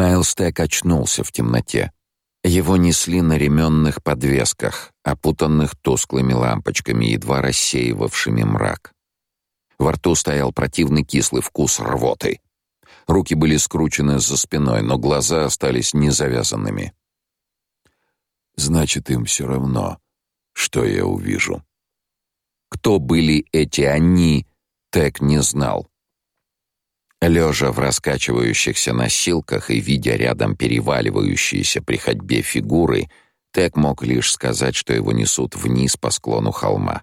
Майлз Тек очнулся в темноте. Его несли на ременных подвесках, опутанных тусклыми лампочками, едва рассеивавшими мрак. Во рту стоял противный кислый вкус рвоты. Руки были скручены за спиной, но глаза остались незавязанными. Значит, им все равно, что я увижу. Кто были эти они, Тек не знал. Лежа в раскачивающихся носилках и видя рядом переваливающиеся при ходьбе фигуры, Тек мог лишь сказать, что его несут вниз по склону холма.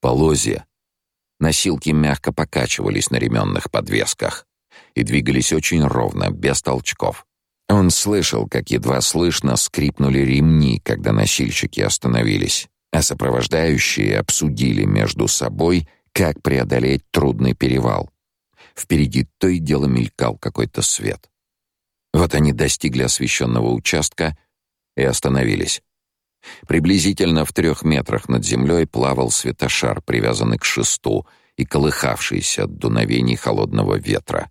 Полозья. Носилки мягко покачивались на ременных подвесках и двигались очень ровно, без толчков. Он слышал, как едва слышно скрипнули ремни, когда носильщики остановились, а сопровождающие обсудили между собой, как преодолеть трудный перевал. Впереди то и дело мелькал какой-то свет. Вот они достигли освещенного участка и остановились. Приблизительно в трех метрах над землей плавал светошар, привязанный к шесту и колыхавшийся от дуновений холодного ветра.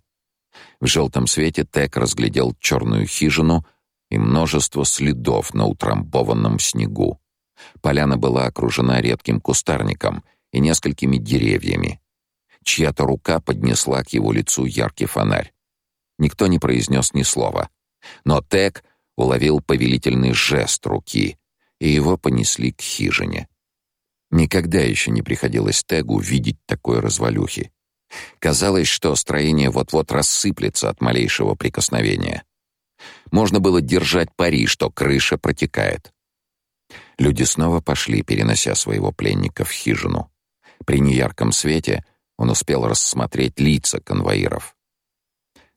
В желтом свете Тек разглядел черную хижину и множество следов на утрамбованном снегу. Поляна была окружена редким кустарником и несколькими деревьями. Чья-то рука поднесла к его лицу яркий фонарь. Никто не произнес ни слова. Но Тек уловил повелительный жест руки, и его понесли к хижине. Никогда еще не приходилось Тегу видеть такой развалюхи. Казалось, что строение вот-вот рассыплется от малейшего прикосновения. Можно было держать пари, что крыша протекает. Люди снова пошли, перенося своего пленника в хижину. При неярком свете он успел рассмотреть лица конвоиров.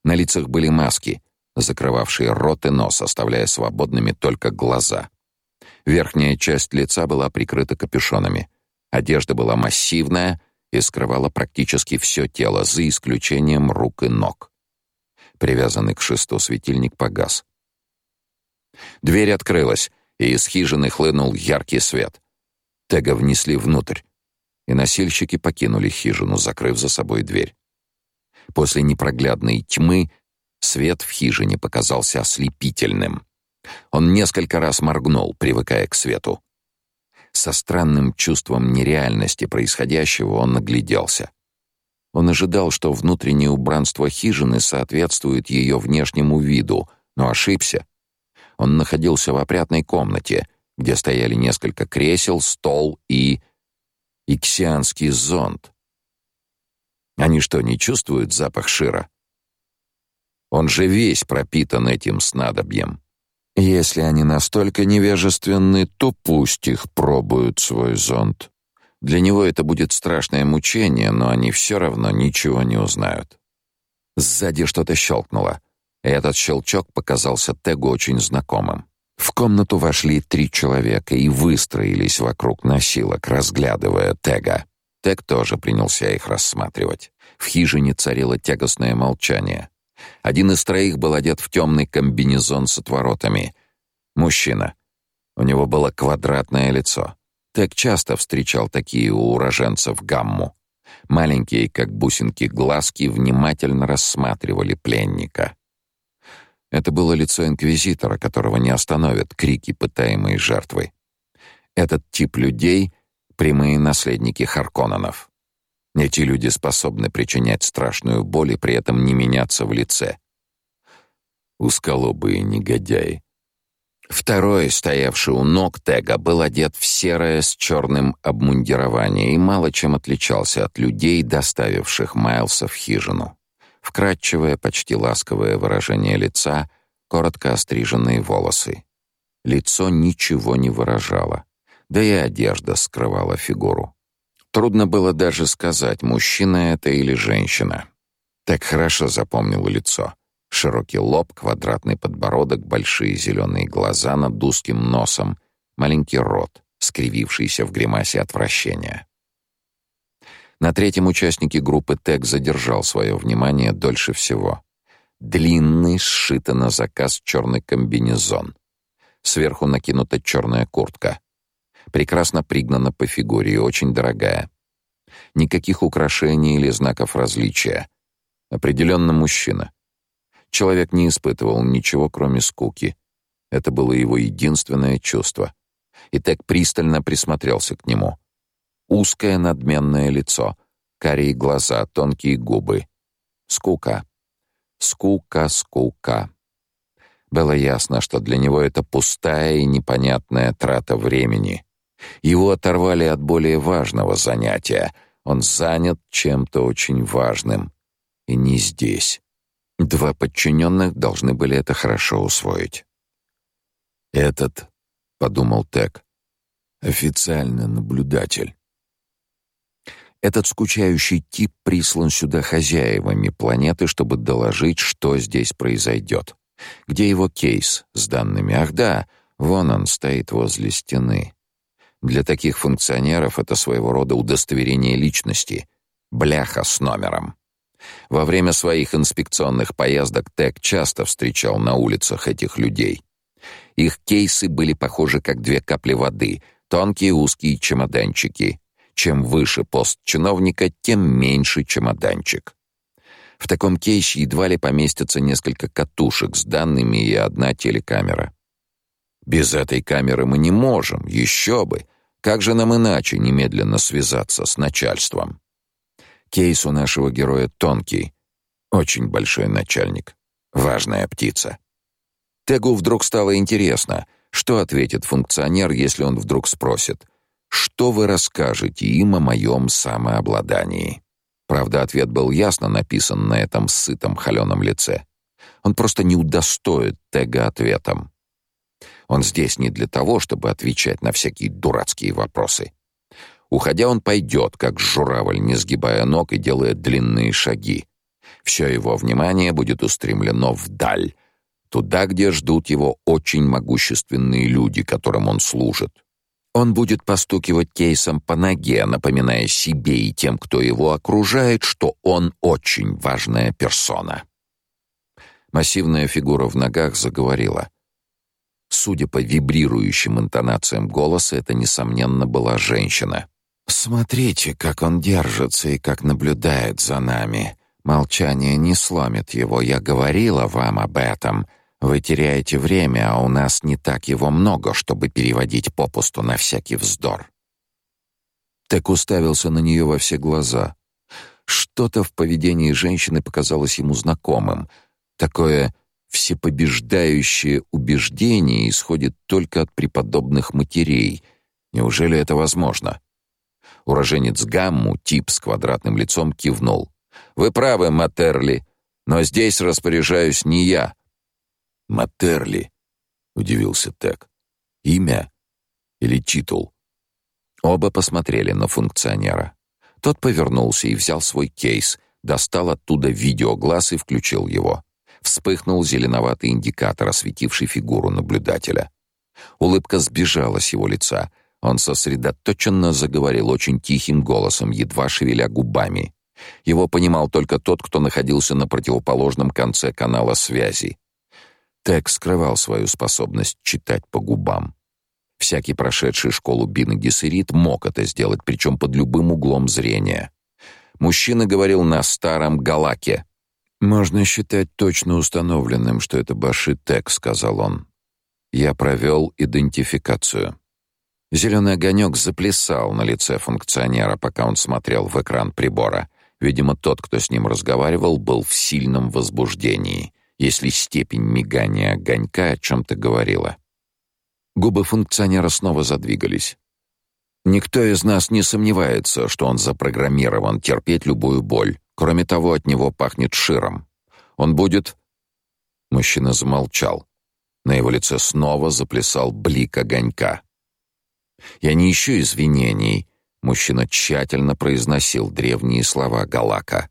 На лицах были маски, закрывавшие рот и нос, оставляя свободными только глаза. Верхняя часть лица была прикрыта капюшонами. Одежда была массивная и скрывала практически все тело, за исключением рук и ног. Привязанный к шесту светильник погас. Дверь открылась, и из хижины хлынул яркий свет. Тега внесли внутрь, и носильщики покинули хижину, закрыв за собой дверь. После непроглядной тьмы свет в хижине показался ослепительным. Он несколько раз моргнул, привыкая к свету. Со странным чувством нереальности происходящего он нагляделся. Он ожидал, что внутреннее убранство хижины соответствует ее внешнему виду, но ошибся. Он находился в опрятной комнате, где стояли несколько кресел, стол и... иксианский зонт. Они что, не чувствуют запах шира? Он же весь пропитан этим снадобьем. Если они настолько невежественны, то пусть их пробуют свой зонт. Для него это будет страшное мучение, но они все равно ничего не узнают. Сзади что-то щелкнуло, и этот щелчок показался Тегу очень знакомым. В комнату вошли три человека и выстроились вокруг носилок, разглядывая Тега. Тег тоже принялся их рассматривать. В хижине царило тягостное молчание. Один из троих был одет в темный комбинезон с отворотами. Мужчина. У него было квадратное лицо. Так часто встречал такие у уроженцев Гамму. Маленькие, как бусинки, глазки внимательно рассматривали пленника. Это было лицо инквизитора, которого не остановят крики пытаемой жертвы. Этот тип людей — прямые наследники Харконненов. Эти люди способны причинять страшную боль и при этом не меняться в лице. Усколобые негодяи. Второй, стоявший у ног Тега, был одет в серое с черным обмундирование и мало чем отличался от людей, доставивших Майлса в хижину. Вкрадчивое, почти ласковое выражение лица, коротко остриженные волосы. Лицо ничего не выражало, да и одежда скрывала фигуру. Трудно было даже сказать, мужчина это или женщина. Так хорошо запомнил лицо. Широкий лоб, квадратный подбородок, большие зеленые глаза над узким носом, маленький рот, скривившийся в гримасе отвращения. На третьем участнике группы Тек задержал свое внимание дольше всего. Длинный, сшитый на заказ черный комбинезон. Сверху накинута черная куртка прекрасно пригнана по фигуре и очень дорогая. Никаких украшений или знаков различия. Определенно мужчина. Человек не испытывал ничего, кроме скуки. Это было его единственное чувство. И так пристально присмотрелся к нему. Узкое надменное лицо, карие глаза, тонкие губы. Скука. Скука, скука. Было ясно, что для него это пустая и непонятная трата времени. Его оторвали от более важного занятия. Он занят чем-то очень важным. И не здесь. Два подчиненных должны были это хорошо усвоить. «Этот», — подумал Тек, — «официально наблюдатель». Этот скучающий тип прислан сюда хозяевами планеты, чтобы доложить, что здесь произойдет. Где его кейс с данными? Ах да, вон он стоит возле стены. Для таких функционеров это своего рода удостоверение личности, бляха с номером. Во время своих инспекционных поездок Тек часто встречал на улицах этих людей. Их кейсы были похожи как две капли воды, тонкие узкие чемоданчики. Чем выше пост чиновника, тем меньше чемоданчик. В таком кейсе едва ли поместится несколько катушек с данными и одна телекамера. Без этой камеры мы не можем, еще бы. Как же нам иначе немедленно связаться с начальством? Кейс у нашего героя тонкий, очень большой начальник, важная птица. Тегу вдруг стало интересно, что ответит функционер, если он вдруг спросит: "Что вы расскажете им о моем самообладании?" Правда, ответ был ясно написан на этом сытом холеном лице. Он просто не удостоит Тега ответом. Он здесь не для того, чтобы отвечать на всякие дурацкие вопросы. Уходя, он пойдет, как журавль, не сгибая ног и делая длинные шаги. Все его внимание будет устремлено вдаль, туда, где ждут его очень могущественные люди, которым он служит. Он будет постукивать кейсом по ноге, напоминая себе и тем, кто его окружает, что он очень важная персона. Массивная фигура в ногах заговорила. Судя по вибрирующим интонациям голоса, это несомненно была женщина. Смотрите, как он держится и как наблюдает за нами. Молчание не сломит его. Я говорила вам об этом. Вы теряете время, а у нас не так его много, чтобы переводить попусту на всякий вздор. Так уставился на нее во все глаза. Что-то в поведении женщины показалось ему знакомым. Такое всепобеждающее убеждение исходит только от преподобных матерей. Неужели это возможно? Уроженец Гамму, тип с квадратным лицом, кивнул. «Вы правы, Матерли, но здесь распоряжаюсь не я». «Матерли», — удивился Тек. «Имя или титул?» Оба посмотрели на функционера. Тот повернулся и взял свой кейс, достал оттуда видеоглаз и включил его. Вспыхнул зеленоватый индикатор, осветивший фигуру наблюдателя. Улыбка сбежала с его лица, он сосредоточенно заговорил очень тихим голосом, едва шевеля губами. Его понимал только тот, кто находился на противоположном конце канала связи. Тек скрывал свою способность читать по губам. Всякий прошедший школу Бин Гессерит мог это сделать, причем под любым углом зрения. Мужчина говорил на старом галаке. «Можно считать точно установленным, что это Баши Тек», — сказал он. «Я провел идентификацию». Зеленый огонек заплясал на лице функционера, пока он смотрел в экран прибора. Видимо, тот, кто с ним разговаривал, был в сильном возбуждении, если степень мигания огонька о чем-то говорила. Губы функционера снова задвигались. Никто из нас не сомневается, что он запрограммирован терпеть любую боль. Кроме того, от него пахнет широм. Он будет Мужчина замолчал. На его лице снова заплясал блик огонька. Я не ищу извинений. Мужчина тщательно произносил древние слова Галака.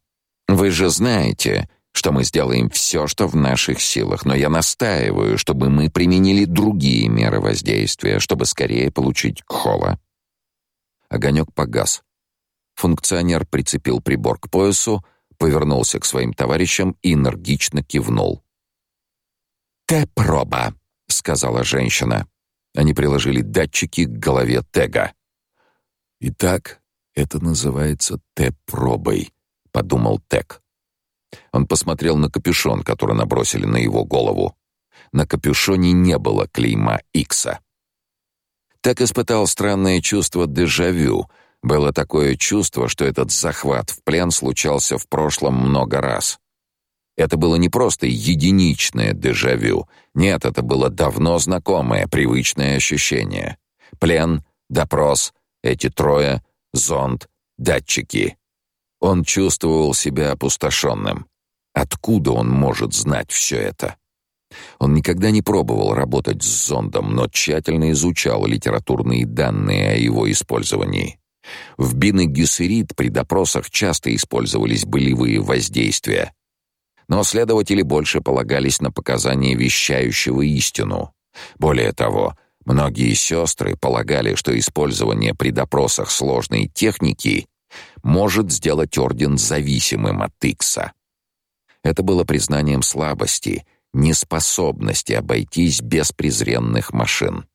Вы же знаете, что мы сделаем все, что в наших силах, но я настаиваю, чтобы мы применили другие меры воздействия, чтобы скорее получить Кхола. Огонек погас. Функционер прицепил прибор к поясу, повернулся к своим товарищам и энергично кивнул. «Т-проба», — сказала женщина. Они приложили датчики к голове Тега. «Итак, это называется Т-пробой», — подумал Тег. Он посмотрел на капюшон, который набросили на его голову. На капюшоне не было клейма Икса. Так испытал странное чувство дежавю. Было такое чувство, что этот захват в плен случался в прошлом много раз. Это было не просто единичное дежавю. Нет, это было давно знакомое, привычное ощущение. Плен, допрос, эти трое, зонд, датчики. Он чувствовал себя опустошенным. Откуда он может знать все это? Он никогда не пробовал работать с зондом, но тщательно изучал литературные данные о его использовании. В Бин и при допросах часто использовались болевые воздействия. Но следователи больше полагались на показания вещающего истину. Более того, многие сестры полагали, что использование при допросах сложной техники может сделать орден зависимым от Икса. Это было признанием слабости, неспособности обойтись без презренных машин.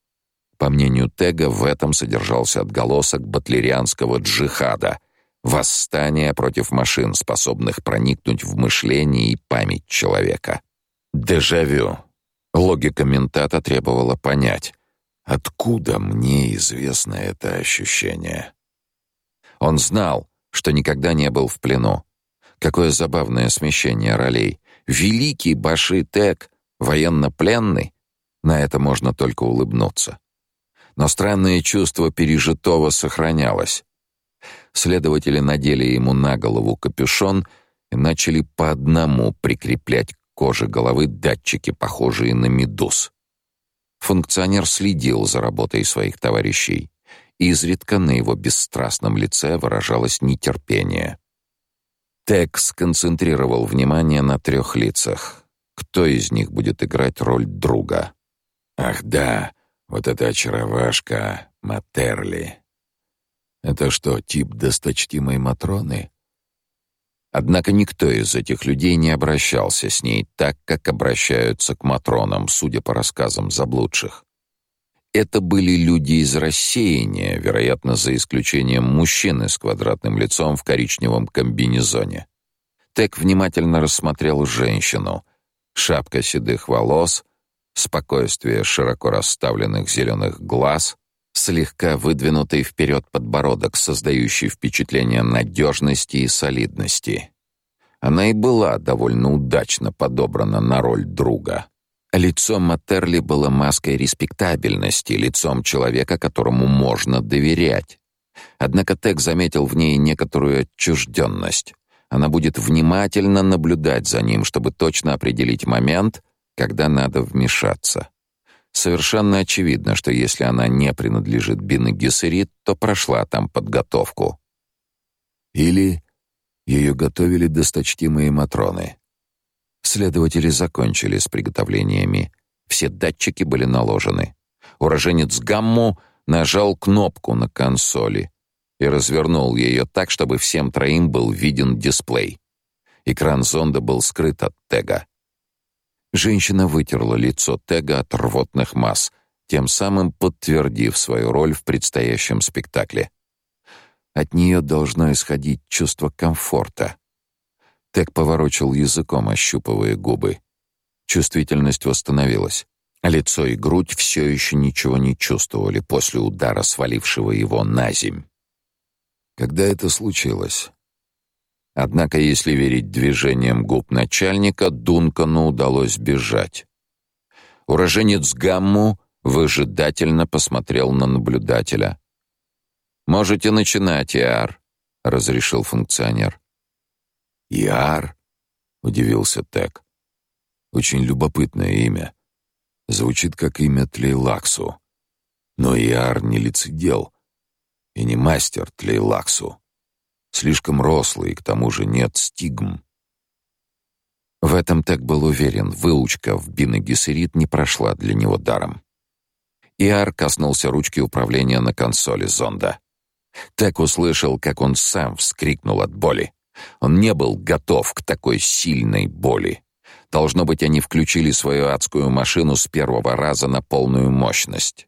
По мнению Тега, в этом содержался отголосок батлерианского джихада, восстания против машин, способных проникнуть в мышление и память человека. Дежавю. Логика ментата требовала понять, откуда мне известно это ощущение. Он знал, что никогда не был в плену. Какое забавное смещение ролей. Великий Баши Тек, военнопленный. На это можно только улыбнуться. Но странное чувство пережитого сохранялось. Следователи надели ему на голову капюшон и начали по одному прикреплять к коже головы датчики, похожие на медуз. Функционер следил за работой своих товарищей. Изредка на его бесстрастном лице выражалось нетерпение. Тек сконцентрировал внимание на трех лицах. Кто из них будет играть роль друга? Ах да, вот эта очаровашка Матерли. Это что, тип досточтимой Матроны? Однако никто из этих людей не обращался с ней так, как обращаются к Матронам, судя по рассказам заблудших. Это были люди из рассеяния, вероятно, за исключением мужчины с квадратным лицом в коричневом комбинезоне. Тек внимательно рассмотрел женщину. Шапка седых волос, спокойствие широко расставленных зеленых глаз, слегка выдвинутый вперед подбородок, создающий впечатление надежности и солидности. Она и была довольно удачно подобрана на роль друга. Лицо Матерли было маской респектабельности, лицом человека, которому можно доверять. Однако Тек заметил в ней некоторую отчужденность. Она будет внимательно наблюдать за ним, чтобы точно определить момент, когда надо вмешаться. Совершенно очевидно, что если она не принадлежит Бин Гессерит, то прошла там подготовку. Или ее готовили досточтимые матроны. Следователи закончили с приготовлениями. Все датчики были наложены. Уроженец Гамму нажал кнопку на консоли и развернул ее так, чтобы всем троим был виден дисплей. Экран зонда был скрыт от Тега. Женщина вытерла лицо Тега от рвотных масс, тем самым подтвердив свою роль в предстоящем спектакле. От нее должно исходить чувство комфорта. Тег поворочил языком, ощупывая губы. Чувствительность восстановилась. Лицо и грудь все еще ничего не чувствовали после удара, свалившего его на земь. Когда это случилось? Однако, если верить движениям губ начальника, Дункану удалось бежать. Уроженец Гамму выжидательно посмотрел на наблюдателя. «Можете начинать, Иар», — разрешил функционер. «Иар?» — удивился Тек. «Очень любопытное имя. Звучит как имя Тлейлаксу. Но Иар не лицедел и не мастер Тлейлаксу. Слишком рослый, к тому же нет стигм». В этом Тек был уверен, выучка в Бинегисерит не прошла для него даром. Иар коснулся ручки управления на консоли зонда. Тек услышал, как он сам вскрикнул от боли. Он не был готов к такой сильной боли. Должно быть, они включили свою адскую машину с первого раза на полную мощность.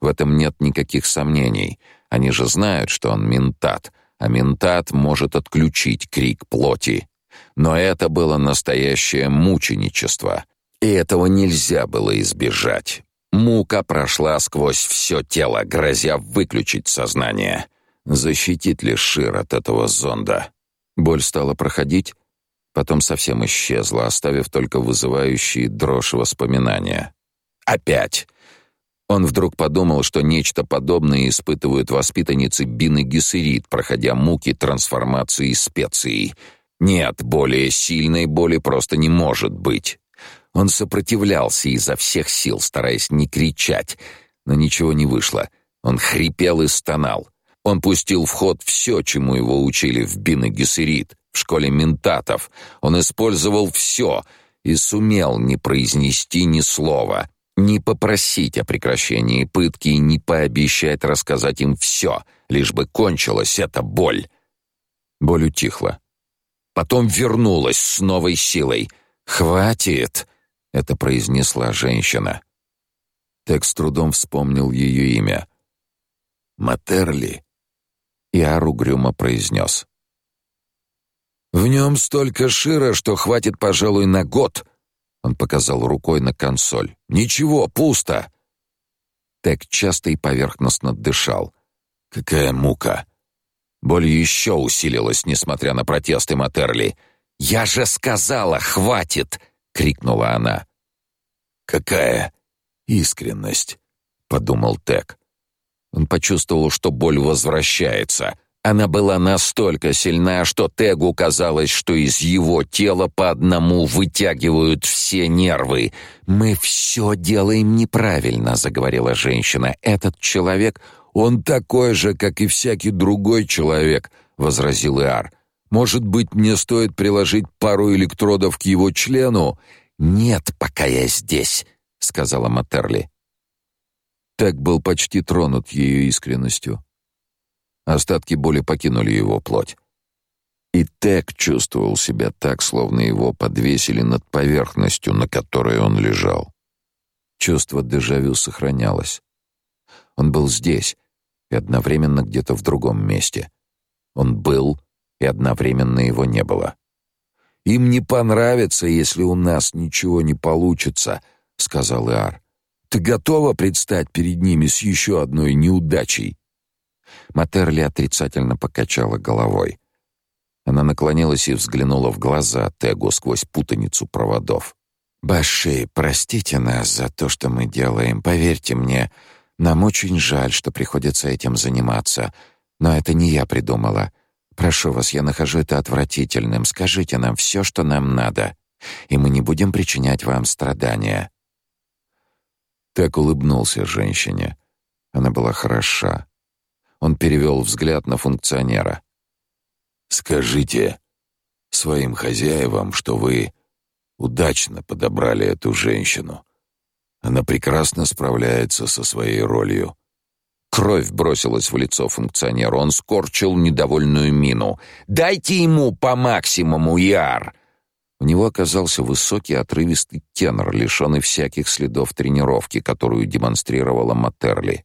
В этом нет никаких сомнений. Они же знают, что он ментат, а ментат может отключить крик плоти. Но это было настоящее мученичество, и этого нельзя было избежать. Мука прошла сквозь все тело, грозя выключить сознание. Защитит ли Шир от этого зонда? Боль стала проходить, потом совсем исчезла, оставив только вызывающие дрожь воспоминания. Опять! Он вдруг подумал, что нечто подобное испытывают воспитанницы Бины Гессерит, проходя муки трансформации специй. Нет, более сильной боли просто не может быть. Он сопротивлялся изо всех сил, стараясь не кричать, но ничего не вышло. Он хрипел и стонал. Он пустил в ход все, чему его учили в Бины Гессерит, в школе ментатов. Он использовал все и сумел не произнести ни слова — не попросить о прекращении пытки и не пообещать рассказать им все, лишь бы кончилась эта боль. Боль утихла. Потом вернулась с новой силой. «Хватит!» — это произнесла женщина. Текс трудом вспомнил ее имя. «Матерли», — Иар угрюмо произнес. «В нем столько шира, что хватит, пожалуй, на год», он показал рукой на консоль. Ничего, пусто. Тек часто и поверхностно дышал. Какая мука. Боль еще усилилась, несмотря на протесты Матерли. "Я же сказала, хватит!" крикнула она. "Какая искренность", подумал Тек. Он почувствовал, что боль возвращается. Она была настолько сильна, что Тегу казалось, что из его тела по одному вытягивают все нервы. «Мы все делаем неправильно», — заговорила женщина. «Этот человек, он такой же, как и всякий другой человек», — возразил Иар. «Может быть, мне стоит приложить пару электродов к его члену?» «Нет, пока я здесь», — сказала Матерли. Тег был почти тронут ее искренностью. Остатки боли покинули его плоть. И Тек чувствовал себя так, словно его подвесили над поверхностью, на которой он лежал. Чувство дежавю сохранялось. Он был здесь и одновременно где-то в другом месте. Он был, и одновременно его не было. «Им не понравится, если у нас ничего не получится», — сказал Иар. «Ты готова предстать перед ними с еще одной неудачей?» Матерли отрицательно покачала головой. Она наклонилась и взглянула в глаза Тегу сквозь путаницу проводов. «Баши, простите нас за то, что мы делаем. Поверьте мне, нам очень жаль, что приходится этим заниматься. Но это не я придумала. Прошу вас, я нахожу это отвратительным. Скажите нам все, что нам надо, и мы не будем причинять вам страдания». Так улыбнулся женщине. Она была хороша. Он перевел взгляд на функционера. Скажите своим хозяевам, что вы удачно подобрали эту женщину. Она прекрасно справляется со своей ролью. Кровь бросилась в лицо функционеру. Он скорчил недовольную мину. «Дайте ему по максимуму, Яр!» У него оказался высокий отрывистый тенор, лишенный всяких следов тренировки, которую демонстрировала Матерли.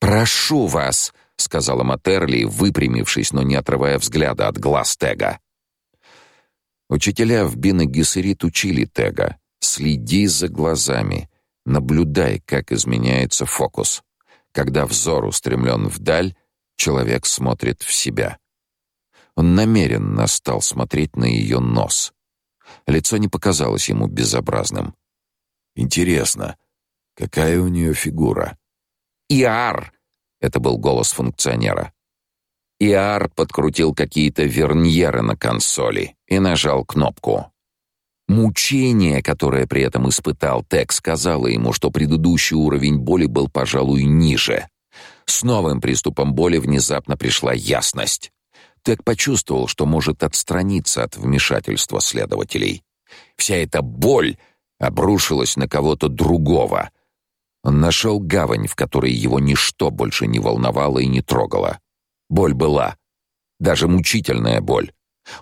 «Прошу вас!» сказала Матерли, выпрямившись, но не отрывая взгляда от глаз Тега. Учителя в Гессерит учили Тега: следи за глазами, наблюдай, как изменяется фокус. Когда взор устремлен вдаль, человек смотрит в себя. Он намеренно стал смотреть на ее нос. Лицо не показалось ему безобразным. Интересно, какая у нее фигура? Иар, это был голос функционера. Иар подкрутил какие-то верньеры на консоли и нажал кнопку. Мучение, которое при этом испытал Тек, сказало ему, что предыдущий уровень боли был, пожалуй, ниже. С новым приступом боли внезапно пришла ясность. Тек почувствовал, что может отстраниться от вмешательства следователей. Вся эта боль обрушилась на кого-то другого, он нашел гавань, в которой его ничто больше не волновало и не трогало. Боль была, даже мучительная боль.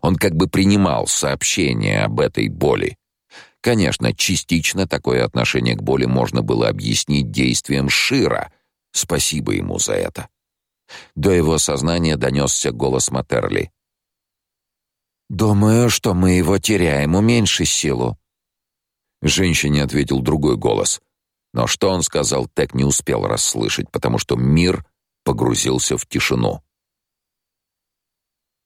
Он как бы принимал сообщение об этой боли. Конечно, частично такое отношение к боли можно было объяснить действием Шира. Спасибо ему за это. До его сознания донесся голос Матерли. Думаю, что мы его теряем, уменьши силу. Женщине ответил другой голос. Но что он сказал, Тек не успел расслышать, потому что мир погрузился в тишину.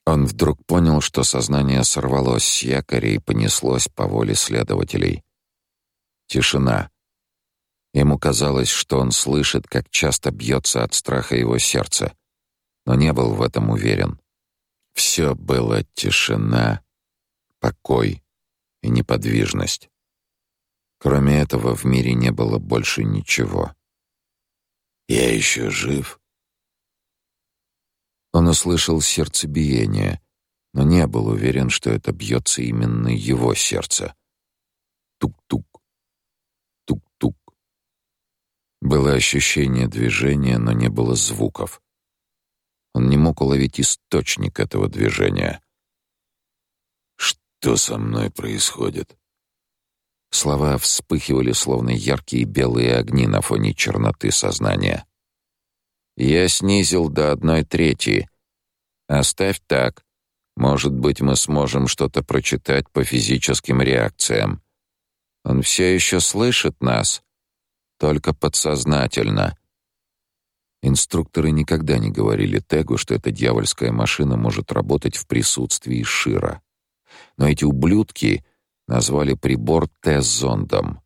Он вдруг понял, что сознание сорвалось с якоря и понеслось по воле следователей. Тишина. Ему казалось, что он слышит, как часто бьется от страха его сердце, но не был в этом уверен. Все было тишина, покой и неподвижность. Кроме этого в мире не было больше ничего. «Я еще жив?» Он услышал сердцебиение, но не был уверен, что это бьется именно его сердце. Тук-тук. Было ощущение движения, но не было звуков. Он не мог уловить источник этого движения. «Что со мной происходит?» Слова вспыхивали, словно яркие белые огни на фоне черноты сознания. «Я снизил до одной трети. Оставь так. Может быть, мы сможем что-то прочитать по физическим реакциям. Он все еще слышит нас, только подсознательно. Инструкторы никогда не говорили Тегу, что эта дьявольская машина может работать в присутствии Шира. Но эти ублюдки назвали прибор Т-зондом.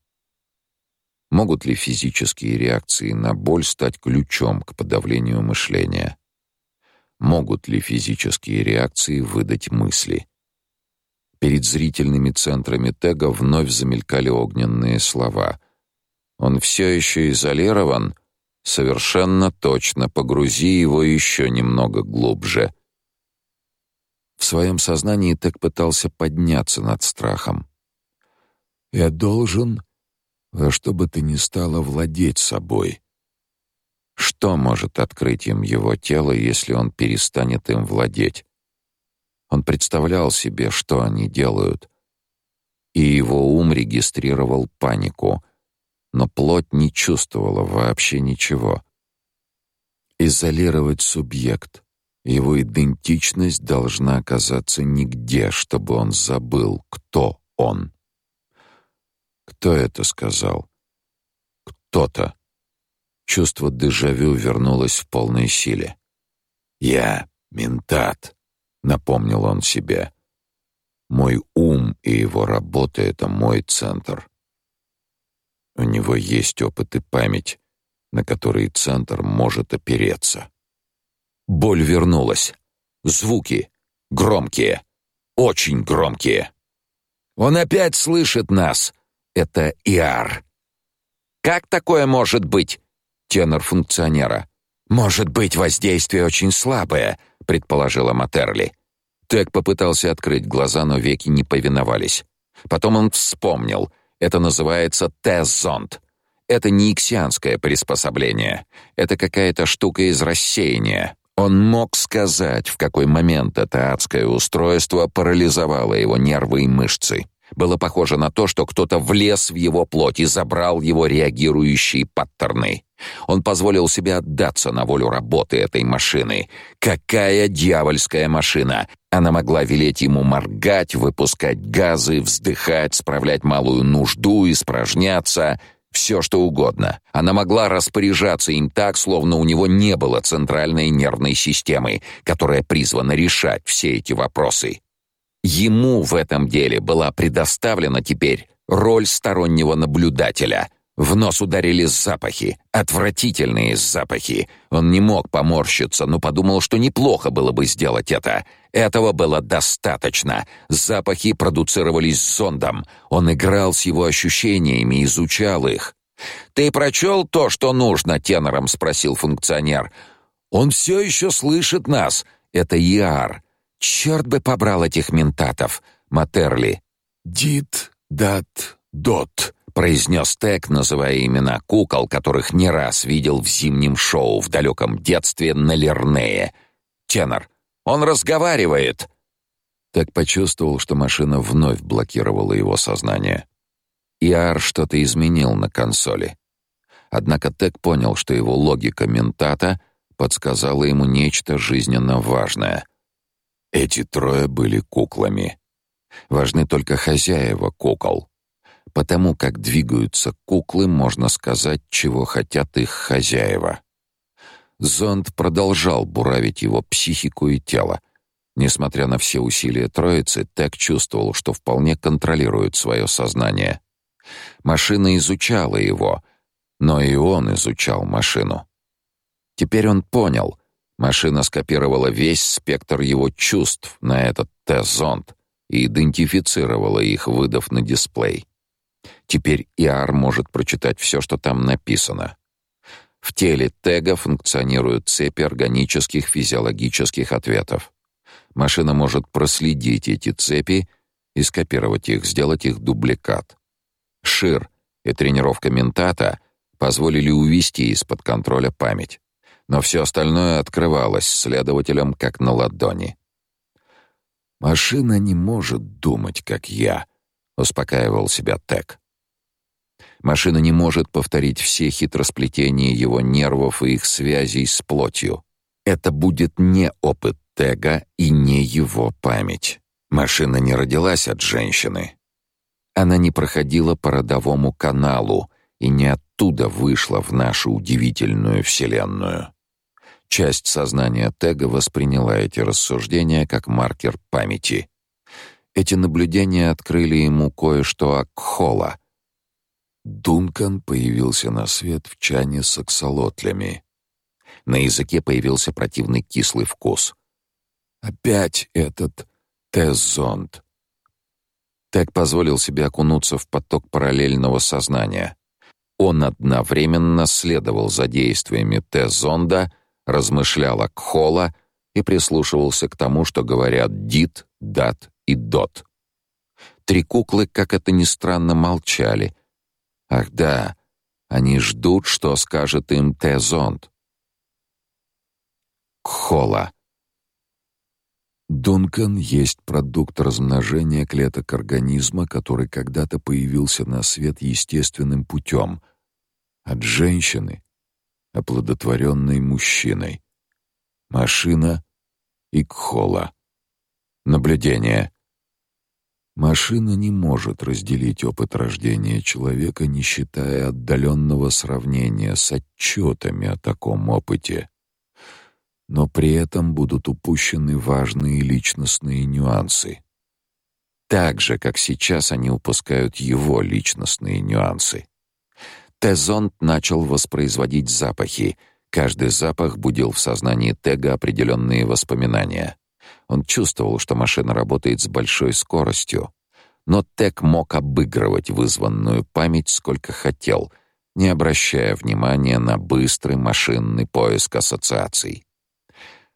Могут ли физические реакции на боль стать ключом к подавлению мышления? Могут ли физические реакции выдать мысли? Перед зрительными центрами Тега вновь замелькали огненные слова. Он все еще изолирован — Совершенно точно, погрузи его еще немного глубже. В своем сознании так пытался подняться над страхом. Я должен во что бы ты ни стало владеть собой. Что может открыть им его тело, если он перестанет им владеть? Он представлял себе, что они делают, и его ум регистрировал панику — но плоть не чувствовала вообще ничего. Изолировать субъект. Его идентичность должна оказаться нигде, чтобы он забыл, кто он. Кто это сказал? Кто-то. Чувство дежавю вернулось в полной силе. «Я ментат», — напомнил он себе. «Мой ум и его работа — это мой центр. У него есть опыт и память, на которые центр может опереться. Боль вернулась. Звуки громкие, очень громкие. Он опять слышит нас. Это Иар. Как такое может быть? Тенор функционера. Может быть, воздействие очень слабое, предположила Матерли. Тек попытался открыть глаза, но веки не повиновались. Потом он вспомнил — это называется Т-зонд. Это не иксианское приспособление. Это какая-то штука из рассеяния. Он мог сказать, в какой момент это адское устройство парализовало его нервы и мышцы. Было похоже на то, что кто-то влез в его плоть и забрал его реагирующие паттерны. Он позволил себе отдаться на волю работы этой машины. Какая дьявольская машина! Она могла велеть ему моргать, выпускать газы, вздыхать, справлять малую нужду, испражняться, все что угодно. Она могла распоряжаться им так, словно у него не было центральной нервной системы, которая призвана решать все эти вопросы. Ему в этом деле была предоставлена теперь роль стороннего наблюдателя. В нос ударили запахи, отвратительные запахи. Он не мог поморщиться, но подумал, что неплохо было бы сделать это. Этого было достаточно. Запахи продуцировались зондом. Он играл с его ощущениями, изучал их. «Ты прочел то, что нужно?» — тенором спросил функционер. «Он все еще слышит нас. Это Яр. Черт бы побрал этих ментатов, Матерли. Дит, дат, дот, произнес Тек, называя имена кукол, которых не раз видел в зимнем шоу в далеком детстве на Лернее. Тенор. Он разговаривает. Тек почувствовал, что машина вновь блокировала его сознание. Иар что-то изменил на консоли. Однако Тек понял, что его логика ментата подсказала ему нечто жизненно важное — Эти трое были куклами. Важны только хозяева кукол. Потому как двигаются куклы, можно сказать, чего хотят их хозяева. Зонд продолжал буравить его психику и тело. Несмотря на все усилия троицы, Тек чувствовал, что вполне контролирует свое сознание. Машина изучала его, но и он изучал машину. Теперь он понял. Машина скопировала весь спектр его чувств на этот тест-зонд и идентифицировала их, выдав на дисплей. Теперь ИАР может прочитать все, что там написано. В теле тега функционируют цепи органических физиологических ответов. Машина может проследить эти цепи и скопировать их, сделать их дубликат. Шир и тренировка ментата позволили увести из-под контроля память но все остальное открывалось следователям как на ладони. Машина не может думать, как я, успокаивал себя Тек. Машина не может повторить все хитросплетения его нервов и их связей с плотью. Это будет не опыт Тега и не его память. Машина не родилась от женщины. Она не проходила по родовому каналу и не оттуда вышла в нашу удивительную вселенную. Часть сознания Тега восприняла эти рассуждения как маркер памяти. Эти наблюдения открыли ему кое-что о Кхола. Дункан появился на свет в чане с аксолотлями. На языке появился противный кислый вкус. Опять этот Тезонт. Тег позволил себе окунуться в поток параллельного сознания. Он одновременно следовал за действиями Т-зонда размышлял о Кхола и прислушивался к тому, что говорят Дит, Дат и Дот. Три куклы, как это ни странно, молчали. Ах да, они ждут, что скажет им Тезонд. Кхола. Дункан есть продукт размножения клеток организма, который когда-то появился на свет естественным путем. От женщины, оплодотворенной мужчиной. Машина и кхола. Наблюдение. Машина не может разделить опыт рождения человека, не считая отдаленного сравнения с отчетами о таком опыте. Но при этом будут упущены важные личностные нюансы. Так же, как сейчас они упускают его личностные нюансы. Тезонт начал воспроизводить запахи. Каждый запах будил в сознании Тега определенные воспоминания. Он чувствовал, что машина работает с большой скоростью. Но Тег мог обыгрывать вызванную память сколько хотел, не обращая внимания на быстрый машинный поиск ассоциаций.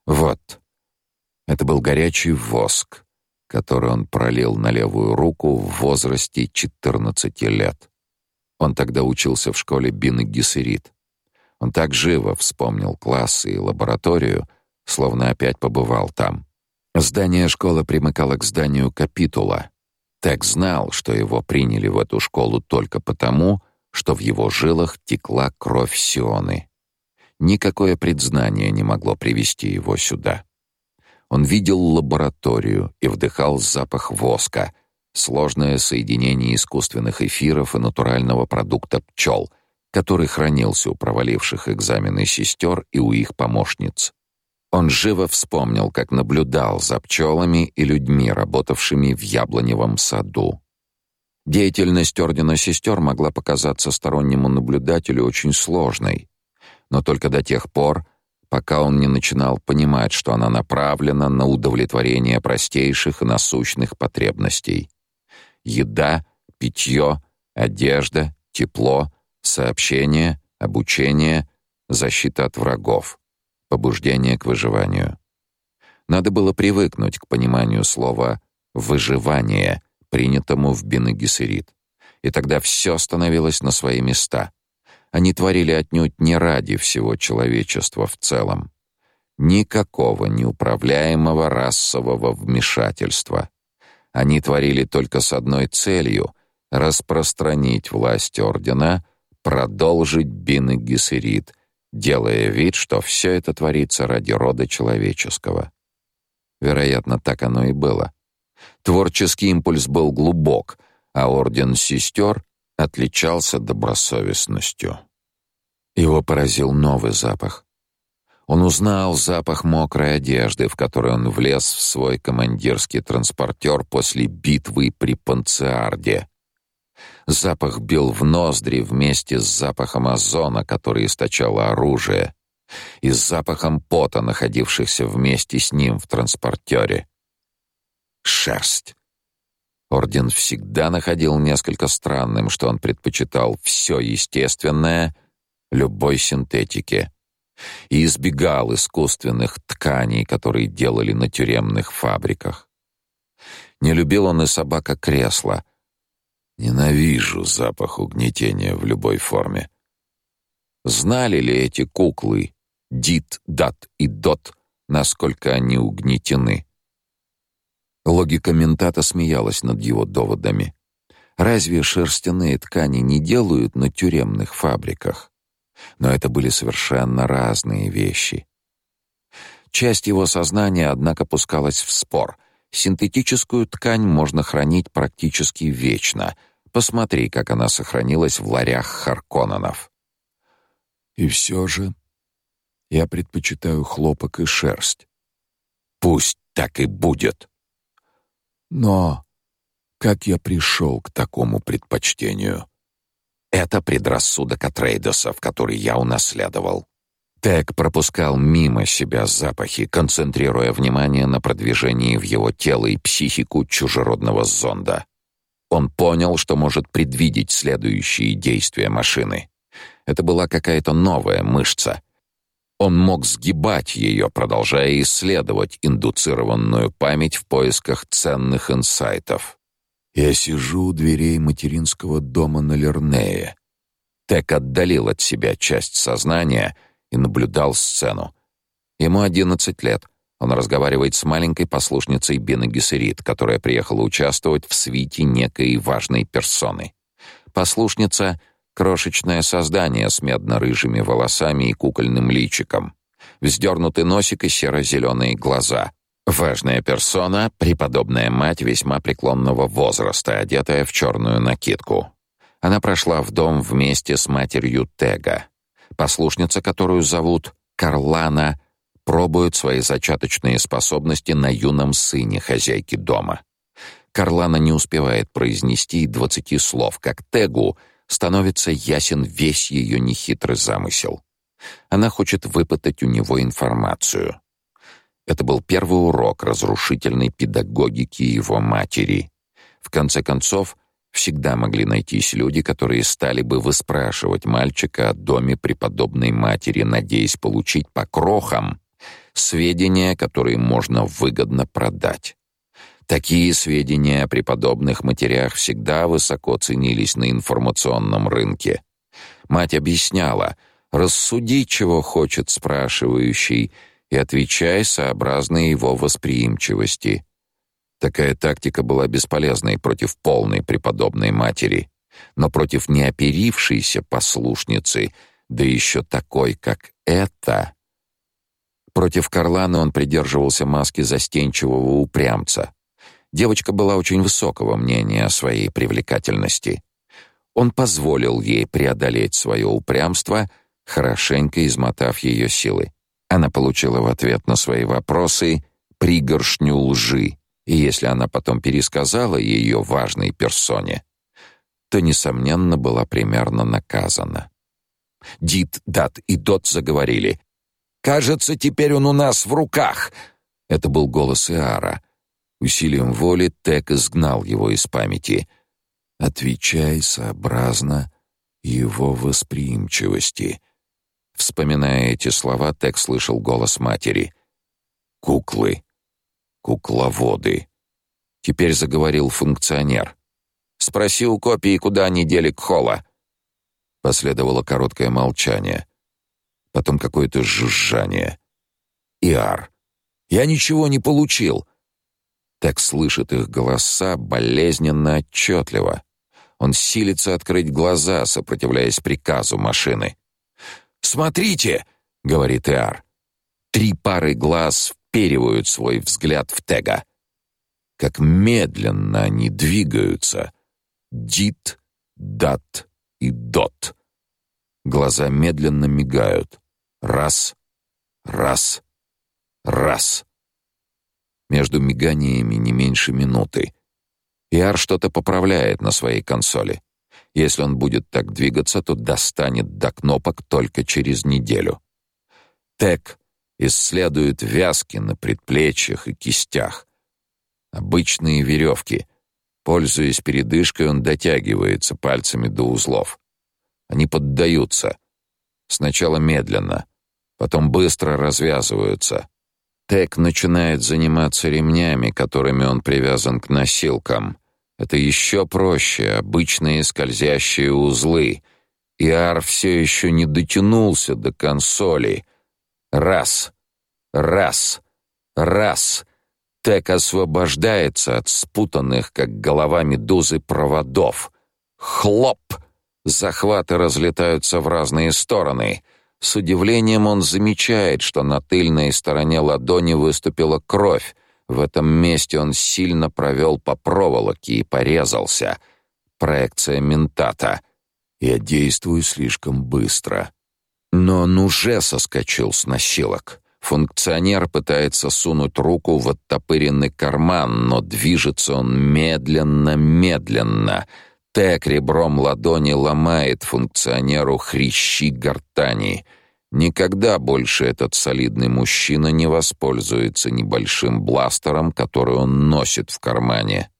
Вот. Это был горячий воск, который он пролил на левую руку в возрасте 14 лет. Он тогда учился в школе Бин Гессерит. Он так живо вспомнил классы и лабораторию, словно опять побывал там. Здание школы примыкало к зданию капитула. Так знал, что его приняли в эту школу только потому, что в его жилах текла кровь Сионы. Никакое предзнание не могло привести его сюда. Он видел лабораторию и вдыхал запах воска — сложное соединение искусственных эфиров и натурального продукта пчел, который хранился у проваливших экзамены сестер и у их помощниц. Он живо вспомнил, как наблюдал за пчелами и людьми, работавшими в яблоневом саду. Деятельность ордена сестер могла показаться стороннему наблюдателю очень сложной, но только до тех пор, пока он не начинал понимать, что она направлена на удовлетворение простейших и насущных потребностей. Еда, питье, одежда, тепло, сообщение, обучение, защита от врагов, побуждение к выживанию. Надо было привыкнуть к пониманию слова «выживание», принятому в Бенегисерит. И тогда все становилось на свои места. Они творили отнюдь не ради всего человечества в целом. Никакого неуправляемого расового вмешательства. Они творили только с одной целью — распространить власть ордена, продолжить Гессерит, делая вид, что все это творится ради рода человеческого. Вероятно, так оно и было. Творческий импульс был глубок, а орден сестер отличался добросовестностью. Его поразил новый запах. Он узнал запах мокрой одежды, в которой он влез в свой командирский транспортер после битвы при Панциарде. Запах бил в ноздри вместе с запахом озона, который источало оружие, и с запахом пота, находившихся вместе с ним в транспортере. Шерсть. Орден всегда находил несколько странным, что он предпочитал все естественное любой синтетике и избегал искусственных тканей, которые делали на тюремных фабриках. Не любил он и собака кресла. Ненавижу запах угнетения в любой форме. Знали ли эти куклы, Дит, Дат и Дот, насколько они угнетены? Логика ментата смеялась над его доводами. Разве шерстяные ткани не делают на тюремных фабриках? Но это были совершенно разные вещи. Часть его сознания, однако, пускалась в спор. Синтетическую ткань можно хранить практически вечно. Посмотри, как она сохранилась в ларях Харконненов. И все же я предпочитаю хлопок и шерсть. Пусть так и будет. Но как я пришел к такому предпочтению? Это предрассудок Атрейдосов, который я унаследовал. Тек пропускал мимо себя запахи, концентрируя внимание на продвижении в его тело и психику чужеродного зонда. Он понял, что может предвидеть следующие действия машины. Это была какая-то новая мышца. Он мог сгибать ее, продолжая исследовать индуцированную память в поисках ценных инсайтов. Я сижу у дверей материнского дома на Лернее. Тек отдалил от себя часть сознания и наблюдал сцену. Ему одиннадцать лет. Он разговаривает с маленькой послушницей Бена Гессерит, которая приехала участвовать в свите некой важной персоны. Послушница — крошечное создание с медно-рыжими волосами и кукольным личиком. Вздернутый носик и серо-зеленые глаза. Важная персона, преподобная мать весьма преклонного возраста, одетая в черную накидку. Она прошла в дом вместе с матерью Тега. Послушница, которую зовут Карлана, пробует свои зачаточные способности на юном сыне хозяйки дома. Карлана не успевает произнести двадцати слов, как Тегу становится ясен весь ее нехитрый замысел. Она хочет выпытать у него информацию. Это был первый урок разрушительной педагогики его матери. В конце концов, всегда могли найтись люди, которые стали бы выспрашивать мальчика о доме преподобной матери, надеясь получить по крохам сведения, которые можно выгодно продать. Такие сведения о преподобных матерях всегда высоко ценились на информационном рынке. Мать объясняла: "Рассуди, чего хочет спрашивающий, и отвечай сообразно его восприимчивости. Такая тактика была бесполезной против полной преподобной матери, но против неоперившейся послушницы, да еще такой, как эта. Против Карлана он придерживался маски застенчивого упрямца. Девочка была очень высокого мнения о своей привлекательности. Он позволил ей преодолеть свое упрямство, хорошенько измотав ее силы. Она получила в ответ на свои вопросы пригоршню лжи, и если она потом пересказала ее важной персоне, то несомненно была примерно наказана. Дит, Дат и Дот заговорили. Кажется, теперь он у нас в руках. Это был голос Иара. Усилием воли Тек изгнал его из памяти. Отвечай сообразно его восприимчивости. Вспоминая эти слова, Тек слышал голос матери. «Куклы. Кукловоды». Теперь заговорил функционер. «Спроси у копии, куда они дели Кхола». Последовало короткое молчание. Потом какое-то жужжание. «Иар, я ничего не получил». Так слышит их голоса болезненно отчетливо. Он силится открыть глаза, сопротивляясь приказу машины. «Смотрите!» — говорит Иар. Три пары глаз вперивают свой взгляд в Тега. Как медленно они двигаются. Дит, дат и дот. Глаза медленно мигают. Раз, раз, раз. Между миганиями не меньше минуты. Иар что-то поправляет на своей консоли. Если он будет так двигаться, то достанет до кнопок только через неделю. Тек исследует вязки на предплечьях и кистях. Обычные веревки. Пользуясь передышкой, он дотягивается пальцами до узлов. Они поддаются. Сначала медленно, потом быстро развязываются. Тек начинает заниматься ремнями, которыми он привязан к носилкам. Это еще проще, обычные скользящие узлы. Иар все еще не дотянулся до консоли. Раз, раз, раз. Тек освобождается от спутанных, как голова медузы, проводов. Хлоп! Захваты разлетаются в разные стороны. С удивлением он замечает, что на тыльной стороне ладони выступила кровь. В этом месте он сильно провел по проволоке и порезался. Проекция ментата. Я действую слишком быстро. Но он уже соскочил с носилок. Функционер пытается сунуть руку в оттопыренный карман, но движется он медленно-медленно. Тек ребром ладони ломает функционеру хрящи гортани. Никогда больше этот солидный мужчина не воспользуется небольшим бластером, который он носит в кармане.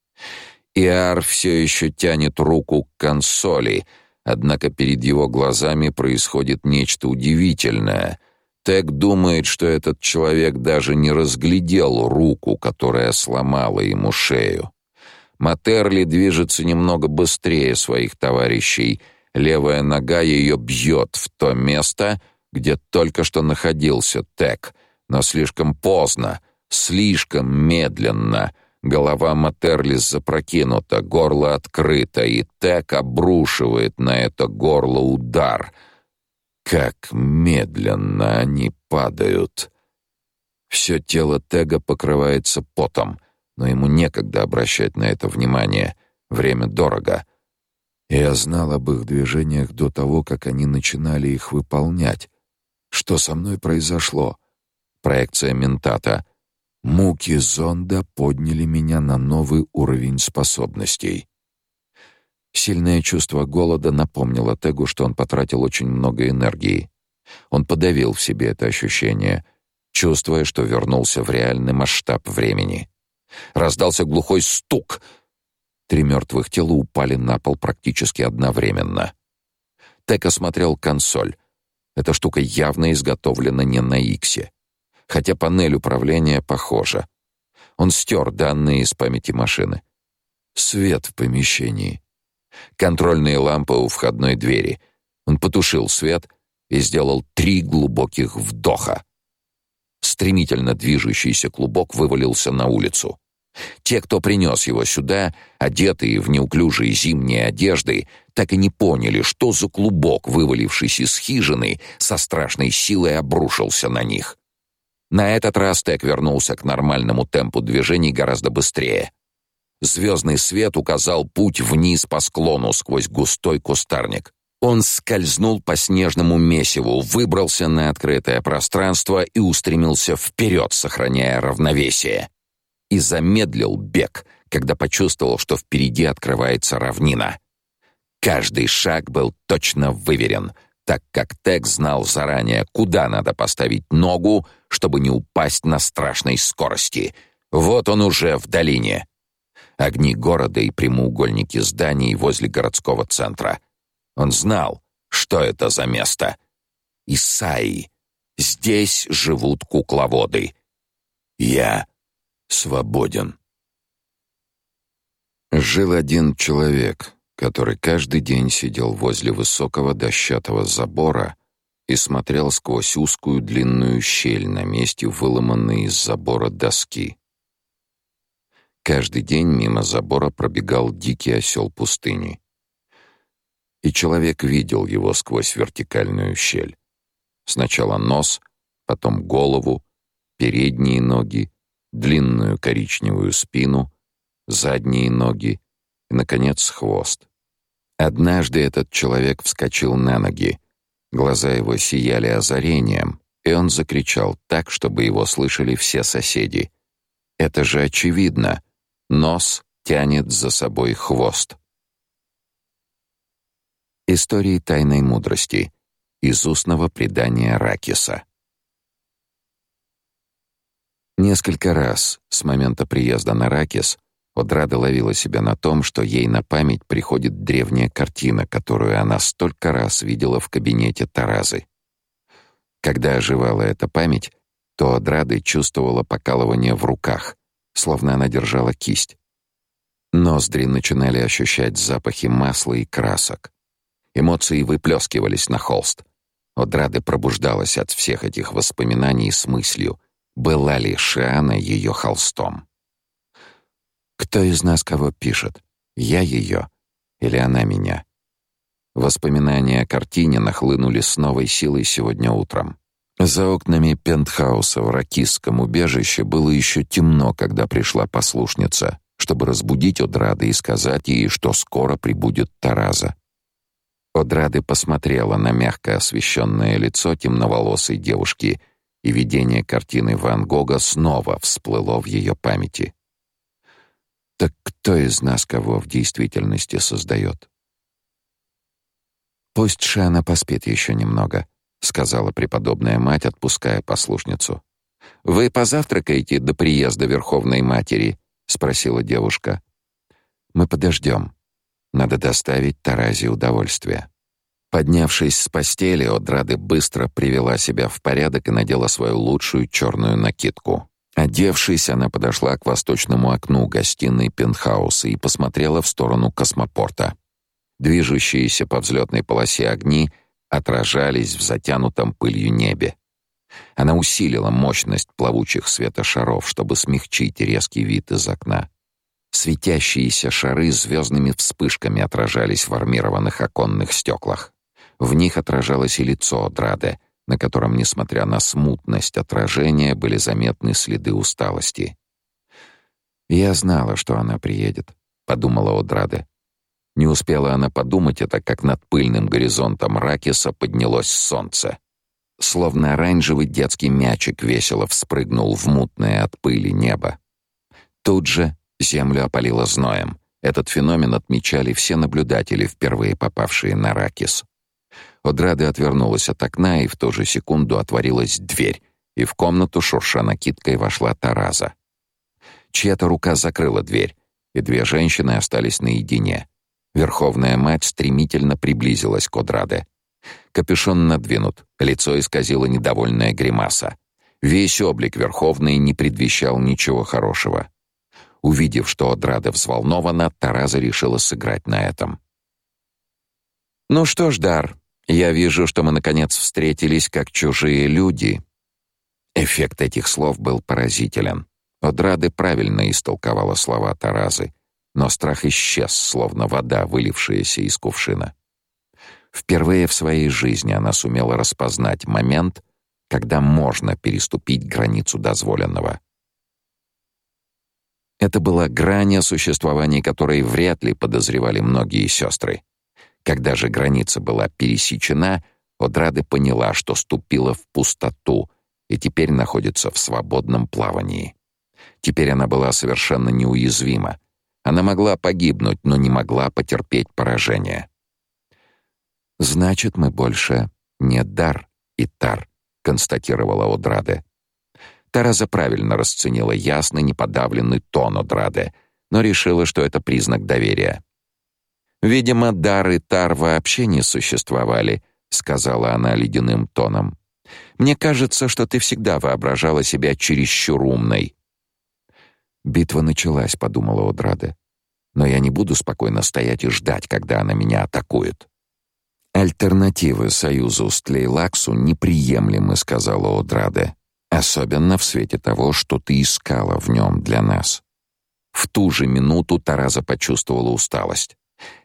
Иар все еще тянет руку к консоли, однако перед его глазами происходит нечто удивительное — Тек думает, что этот человек даже не разглядел руку, которая сломала ему шею. Матерли движется немного быстрее своих товарищей. Левая нога ее бьет в то место, где только что находился Тек, но слишком поздно, слишком медленно. Голова Матерли запрокинута, горло открыто, и Тек обрушивает на это горло удар — как медленно они падают. Все тело Тега покрывается потом, но ему некогда обращать на это внимание. Время дорого. Я знал об их движениях до того, как они начинали их выполнять. Что со мной произошло? Проекция ментата. Муки зонда подняли меня на новый уровень способностей. Сильное чувство голода напомнило Тегу, что он потратил очень много энергии. Он подавил в себе это ощущение, чувствуя, что вернулся в реальный масштаб времени. Раздался глухой стук. Три мертвых тела упали на пол практически одновременно. Тег осмотрел консоль. Эта штука явно изготовлена не на Иксе, хотя панель управления похожа. Он стер данные из памяти машины. Свет в помещении. Контрольные лампы у входной двери. Он потушил свет и сделал три глубоких вдоха. Стремительно движущийся клубок вывалился на улицу. Те, кто принес его сюда, одетые в неуклюжие зимние одежды, так и не поняли, что за клубок, вывалившийся из хижины, со страшной силой обрушился на них. На этот раз Тек вернулся к нормальному темпу движений гораздо быстрее. Звездный свет указал путь вниз по склону сквозь густой кустарник. Он скользнул по снежному месиву, выбрался на открытое пространство и устремился вперед, сохраняя равновесие. И замедлил бег, когда почувствовал, что впереди открывается равнина. Каждый шаг был точно выверен, так как Тек знал заранее, куда надо поставить ногу, чтобы не упасть на страшной скорости. Вот он уже в долине огни города и прямоугольники зданий возле городского центра. Он знал, что это за место. Исаи. Здесь живут кукловоды. Я свободен. Жил один человек, который каждый день сидел возле высокого дощатого забора и смотрел сквозь узкую длинную щель на месте выломанной из забора доски. Каждый день мимо забора пробегал дикий осел пустыни. И человек видел его сквозь вертикальную щель. Сначала нос, потом голову, передние ноги, длинную коричневую спину, задние ноги и, наконец, хвост. Однажды этот человек вскочил на ноги. Глаза его сияли озарением, и он закричал так, чтобы его слышали все соседи. Это же очевидно. Нос тянет за собой хвост. Истории тайной мудрости из устного предания Ракиса. Несколько раз с момента приезда на Ракис Одрада ловила себя на том, что ей на память приходит древняя картина, которую она столько раз видела в кабинете Таразы. Когда оживала эта память, то Одрады чувствовала покалывание в руках, словно она держала кисть. Ноздри начинали ощущать запахи масла и красок. Эмоции выплескивались на холст. Одрады пробуждалась от всех этих воспоминаний с мыслью — была ли Шиана ее холстом. Кто из нас кого пишет? Я ее или она меня? Воспоминания о картине нахлынули с новой силой сегодня утром. За окнами пентхауса в ракистском убежище было еще темно, когда пришла послушница, чтобы разбудить Одрады и сказать ей, что скоро прибудет Тараза. Одрады посмотрела на мягко освещенное лицо темноволосой девушки и видение картины Ван Гога снова всплыло в ее памяти. Так кто из нас кого в действительности создает? Пусть Шана поспит еще немного, сказала преподобная мать, отпуская послушницу. Вы позавтракаете до приезда Верховной Матери? спросила девушка. Мы подождем. Надо доставить Таразе удовольствие. Поднявшись с постели, Одрады быстро привела себя в порядок и надела свою лучшую черную накидку. Одевшись, она подошла к восточному окну гостиной пентхауса и посмотрела в сторону космопорта. Движущиеся по взлетной полосе огни отражались в затянутом пылью небе. Она усилила мощность плавучих светошаров, чтобы смягчить резкий вид из окна. Светящиеся шары звездными вспышками отражались в армированных оконных стеклах. В них отражалось и лицо Драде, на котором, несмотря на смутность отражения, были заметны следы усталости. «Я знала, что она приедет», — подумала Одраде. Не успела она подумать это, как над пыльным горизонтом Ракиса поднялось солнце. Словно оранжевый детский мячик весело вспрыгнул в мутное от пыли небо. Тут же землю опалило зноем. Этот феномен отмечали все наблюдатели, впервые попавшие на Ракис. Одрада отвернулась от окна, и в ту же секунду отворилась дверь, и в комнату, шурша накидкой, вошла Тараза. Чья-то рука закрыла дверь, и две женщины остались наедине. Верховная мать стремительно приблизилась к Одраде. Капюшон надвинут, лицо исказило недовольная гримаса. Весь облик Верховной не предвещал ничего хорошего. Увидев, что Одрада взволнована, Тараза решила сыграть на этом. «Ну что ж, Дар, я вижу, что мы наконец встретились как чужие люди. Эффект этих слов был поразителен. Одрады правильно истолковала слова Таразы, но страх исчез, словно вода, вылившаяся из кувшина. Впервые в своей жизни она сумела распознать момент, когда можно переступить границу дозволенного. Это была грань, о существовании которой вряд ли подозревали многие сестры. Когда же граница была пересечена, Одрады поняла, что ступила в пустоту и теперь находится в свободном плавании. Теперь она была совершенно неуязвима. Она могла погибнуть, но не могла потерпеть поражение. Значит, мы больше не дар и тар, констатировала Одраде. Тараза правильно расценила ясный, неподавленный тон Одраде, но решила, что это признак доверия. Видимо, Дар и Тар вообще не существовали, сказала она ледяным тоном. Мне кажется, что ты всегда воображала себя чересчур умной. Битва началась, подумала Одраде. Но я не буду спокойно стоять и ждать, когда она меня атакует. Альтернативы союзу с Тлейлаксу неприемлемы, сказала Одраде, особенно в свете того, что ты искала в нем для нас. В ту же минуту Тараза почувствовала усталость.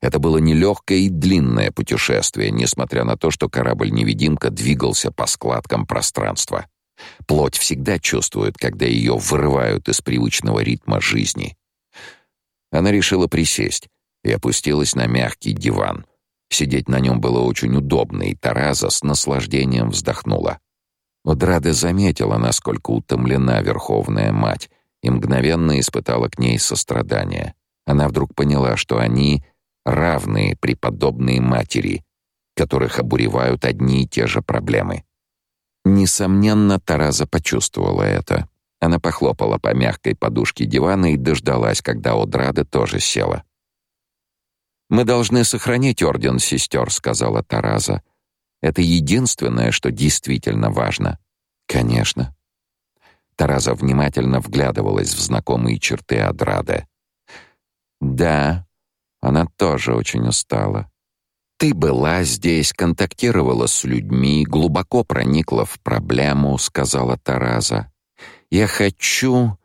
Это было нелегкое и длинное путешествие, несмотря на то, что корабль-невидимка двигался по складкам пространства. Плоть всегда чувствует, когда ее вырывают из привычного ритма жизни. Она решила присесть и опустилась на мягкий диван. Сидеть на нем было очень удобно, и Тараза с наслаждением вздохнула. Одрада заметила, насколько утомлена Верховная Мать, и мгновенно испытала к ней сострадание. Она вдруг поняла, что они — равные преподобные матери, которых обуревают одни и те же проблемы. Несомненно, Тараза почувствовала это. Она похлопала по мягкой подушке дивана и дождалась, когда Одрада тоже села. «Мы должны сохранить орден сестер», — сказала Тараза. «Это единственное, что действительно важно». «Конечно». Тараза внимательно вглядывалась в знакомые черты Адрады. «Да, она тоже очень устала. Ты была здесь, контактировала с людьми, глубоко проникла в проблему, сказала Тараза. Я хочу,